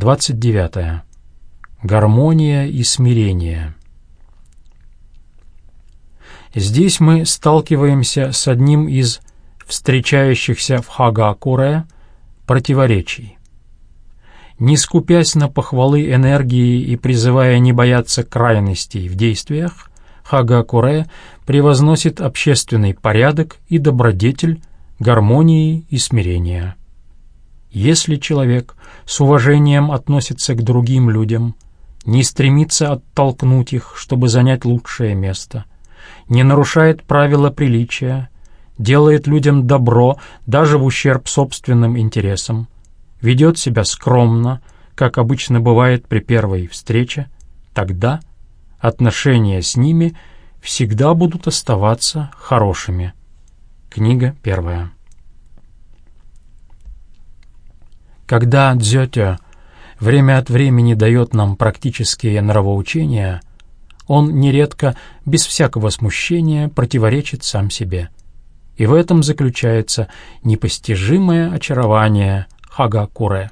29. Гармония и смирение. Здесь мы сталкиваемся с одним из встречающихся в Хагакуре противоречий. Не скупясь на похвалы энергии и призывая не бояться крайностей в действиях, Хагакуре превозносит общественный порядок и добродетель, гармонии и смирения. Если человек с уважением относится к другим людям, не стремится оттолкнуть их, чтобы занять лучшее место, не нарушает правила приличия, делает людям добро даже в ущерб собственным интересам, ведет себя скромно, как обычно бывает при первой встрече, тогда отношения с ними всегда будут оставаться хорошими. Книга первая. Когда Дзётё время от времени дает нам практические нравоучения, он нередко, без всякого смущения, противоречит сам себе. И в этом заключается непостижимое очарование Хагакуре.